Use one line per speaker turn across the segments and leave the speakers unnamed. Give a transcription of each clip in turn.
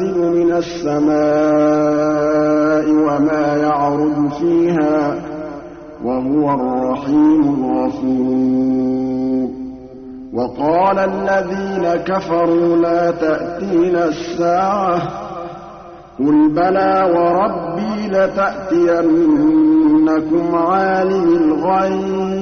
من السماء وما يعرج فيها وهو الرحيم الغفور. وقال الذين كفروا لا تأتينا الساعة قل بلى وربي لتأتينكم عالم الغيب.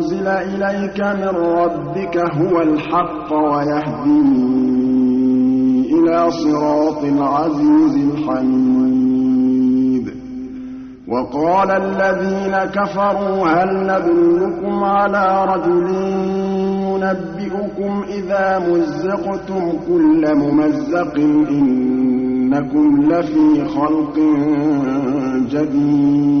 إليك من ربك هو الحق ويهدي إلى صراط العزيز الحميد. وقال الذين كفروا هل ندلكم على رجل ينبئكم إذا مزقتم كل ممزق إنكم لفي خلق جديد.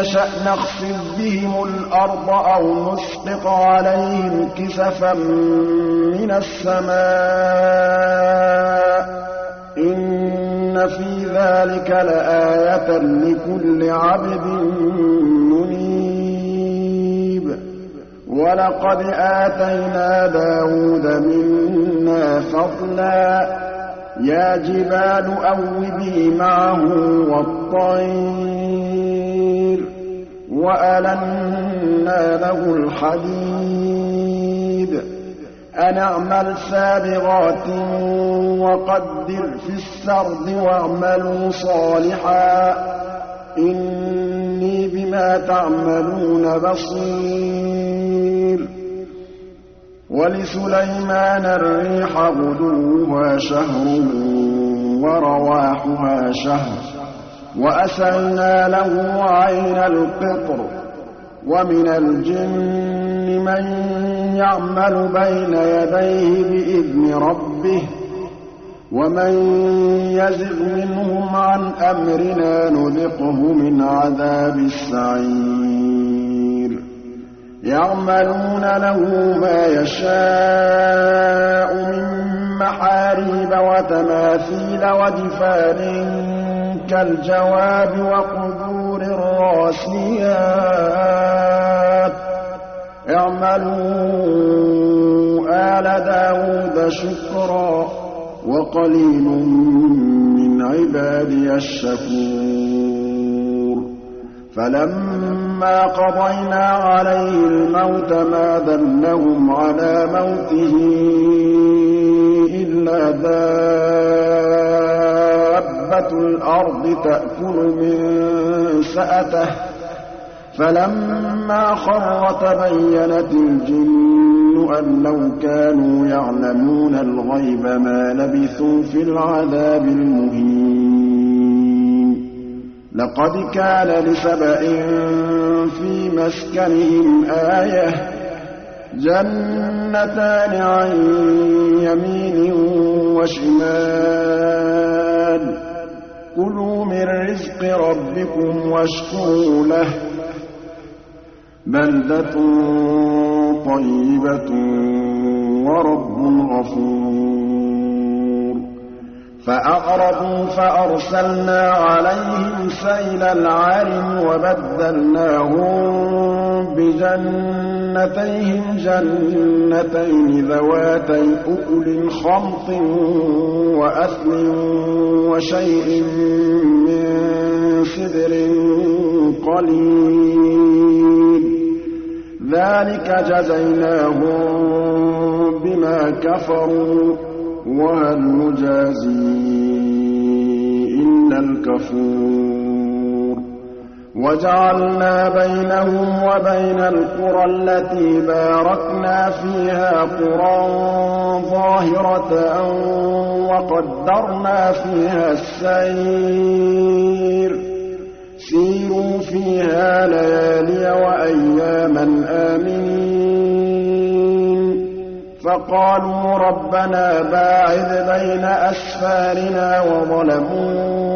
نشأ نخفض بهم الأرض أو نسقط عليهم كسفا من السماء إن في ذلك لآية لكل عبد منيب ولقد آتينا داود منا فضلا يا جبال أوبي معه والطير وألنا له الحديد. أن اعمل سابغات وقدر في السرد واعملوا صالحا. إني بما تعملون بصير. ولسليمان الريح غدوها شهر ورواحها شهر. وأسلنا له عين القطر ومن الجن من يعمل بين يديه بإذن ربه ومن يزغ منهم عن أمرنا نذقه من عذاب السعير. يعملون له ما يشاء من محاريب وتماثيل وجفان كالجواب وقدور الراسيات. اعملوا آل داود شكرا وقليل من عبادي الشكور. فلما قضينا عليه الموت ما دلهم على موته إلا دابة الأرض تأكل من سأته فلما خر تبينت الجن أن لو كانوا يعلمون الغيب ما لبثوا في العذاب المهين. لَقَدْ كَانَ لِسَبَإٍ فِي مَسْكَنِهِمْ آيَةٌ ۖ جَنَّتَانِ عَن يَمِينٍ وَشِمَالٍ ۖ. كُلُوا مِن رِّزْقِ رَبِّكُمْ وَاشْكُرُوا لَهُ ۚ. بَلْدَةٌ طَيِّبَةٌ وَرَبٌّ غَفُورٌ. فَأَعْرَضُوا فَأَرْسَلْنَا عَلَيْهِمْ سَيْلَ الْعَرِمِ وَبَدَّلْنَاهُم بِجَنَّتَيْهِمْ جَنَّتَيْنِ ذَوَاتَيْ أُكُلٍ خَمْطٍ وَأَثْلٍ وَشَيْءٍ مِّن سِدْرٍ قَلِيلٍ. ذَٰلِكَ جَزَيْنَاهُم بِمَا كَفَرُوا ۖ وَهَلْ نُجَازِي إِلَّا الْكَفُورَ. وَجَعَلْنَا بَيْنَهُمْ وَبَيْنَ الْقُرَى الَّتِي بَارَكْنَا فِيهَا قُرًى ظَاهِرَةً وَقَدَّرْنَا فِيهَا السَّيْرَ ۖ. سِيرُوا فِيهَا لَيَالِيَ وَأَيَّامًا آمِنِينَ. فَقَالُوا رَبَّنَا بَاعِدْ بَيْنَ أَسْفَارِنَا وَظَلَمُوا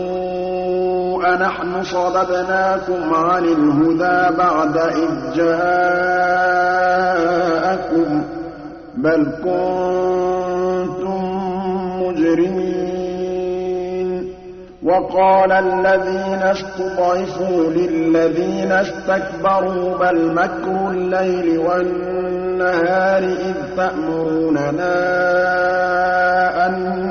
أَنَحْنُ صَدَدْنَاكُمْ عَنِ الْهُدَىٰ بَعْدَ إِذْ جَاءَكُم ۖ بَلْ كُنتُم مُّجْرِمِينَ. وَقَالَ الَّذِينَ اسْتُضْعِفُوا لِلَّذِينَ اسْتَكْبَرُوا بَلْ مَكْرُ اللَّيْلِ وَالنَّهَارِ إِذْ تَأْمُرُونَنَا أَن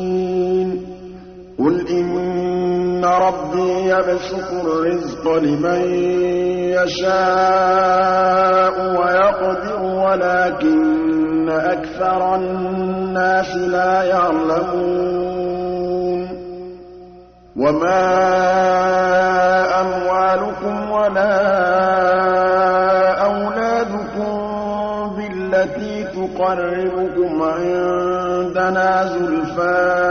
قُلْ إِنَّ رَبِّي يَبْسُطُ الرِّزْقَ لِمَن يَشَاءُ وَيَقْدِرُ وَلَٰكِنَّ أَكْثَرَ النَّاسِ لَا يَعْلَمُونَ. وَمَا أَمْوَالُكُمْ وَلَا أَوْلَادُكُم بِالَّتِي تُقَرِّبُكُمْ عِندَنَا زُلْفَىٰ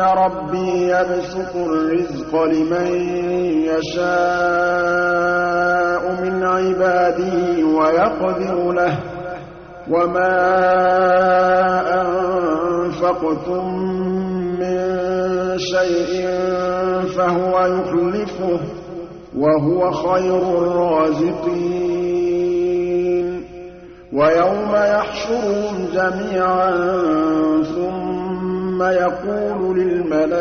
رَبِّي يَبْسُطُ الرِّزْقَ لِمَن يَشَاءُ مِنْ عِبَادِهِ وَيَقْدِرُ لَهُ ۚ وَمَا أَنفَقْتُم مِّن شَيْءٍ فَهُوَ يُخْلِفُهُ ۖ وَهُوَ خَيْرُ الرَّازِقِينَ وَيَوْمَ يَحْشُرُهُمْ جَمِيعًا ثُمَّ يَقُولُ لِلْمَلَائِكَةِ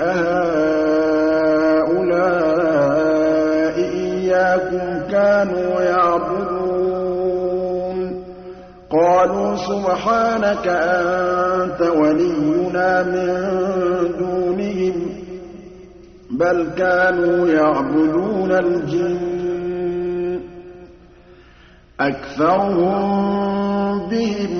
أَهَٰؤُلَاءِ إِيَّاكُمْ كَانُوا يَعْبُدُونَ. قَالُوا سُبْحَانَكَ أَنتَ وَلِيُّنَا مِن دُونِهِم ۖ بَلْ كَانُوا يَعْبُدُونَ الْجِنَّ ۖ. أَكْثَرُهُم بِهِم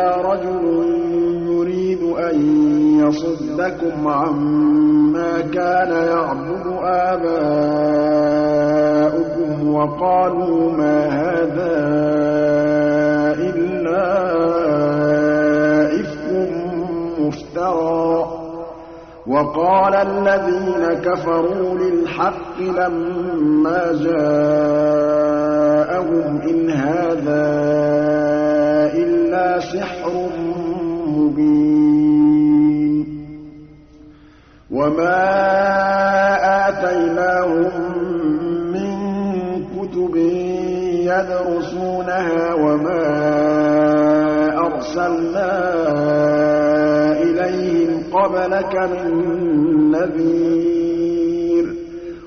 إِلَّا رَجُلٌ يُرِيدُ أَن يَصُدَّكُمْ عَمَّا كَانَ يَعْبُدُ آبَاؤُكُمْ وَقَالُوا مَا هَٰذَا إِلَّا إِفْكٌ مُّفْتَرًى ۚ. وَقَالَ الَّذِينَ كَفَرُوا لِلْحَقِّ لَمَّا جَاءَهُمْ جَاءَهُمْ إِنْ هَٰذَا إِلَّا سِحْرٌ مُّبِينٌ. وَمَا آتَيْنَاهُم مِّن كُتُبٍ يَدْرُسُونَهَا وَمَا أَرْسَلْنَا إِلَيْهِمْ قَبْلَكَ مِن نَّذِيرٍ.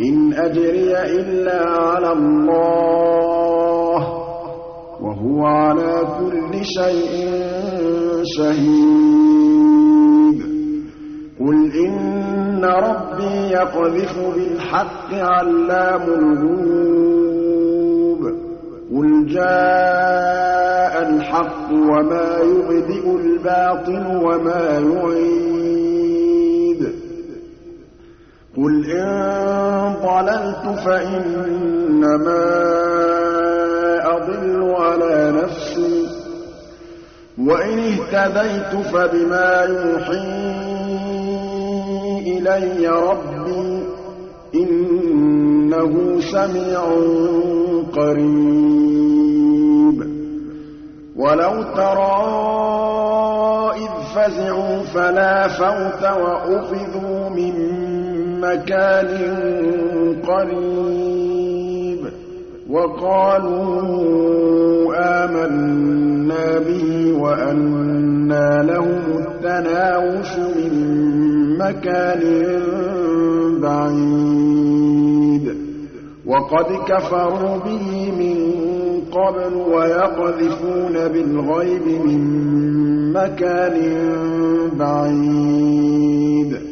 إِنْ أَجْرِيَ إِلَّا عَلَى اللَّهِ ۖ وَهُوَ عَلَىٰ كُلِّ شَيْءٍ شَهِيدٌ. قُلْ إِنَّ رَبِّي يَقْذِفُ بِالْحَقِّ عَلَّامُ الْغُيُوبِ. قُلْ جَاءَ الْحَقُّ وَمَا يُبْدِئُ الْبَاطِلُ وَمَا يُعِيدُ. قُلْ إِن ضَلَلْتُ فَإِنَّمَا أَضِلُّ عَلَىٰ نَفْسِي ۖ وَإِنِ اهْتَدَيْتُ فَبِمَا يُوحِي إِلَيَّ رَبِّي ۚ إِنَّهُ سَمِيعٌ قَرِيبٌ وَلَوْ تَرَىٰ إِذْ فَزِعُوا فَلَا فَوْتَ وَأُخِذُوا مِن مَّكَانٍ قَرِيبٍ وَقَالُوا آمَنَّا بِهِ وَأَنَّىٰ لَهُمُ التَّنَاوُشُ مِن مَّكَانٍ بَعِيدٍ وَقَدْ كَفَرُوا بِهِ مِن قَبْلُ وَيَقْذِفُونَ بِالْغَيْبِ مِن مَّكَانٍ بَعِيدٍ